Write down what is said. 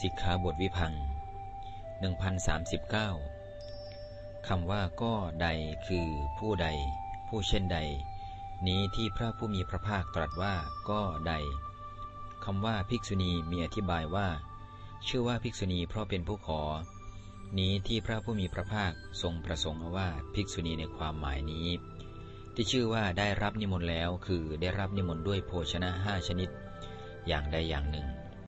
สิกขาบทวิพัง1039คำว่าก็ใดคือผู้ใด ผู้เช่นใด นี้ที่พระผู้มีพระภาคตรัสว่าก็ใดคำว่าภิกษุณีมีอธิบายว่า ชื่อว่าภิกษุณีเพราะเป็นผู้ขอ นี้ที่พระผู้มีพระภาคทรงประสงค์ว่าภิกษุณีในความหมายนี้ ที่ชื่อว่าได้รับนิมนต์แล้วคือได้รับนิมนต์ด้วยโภชนะห้าชนิด อย่างใดอย่างหนึ่ง